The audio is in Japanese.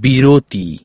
ビロティ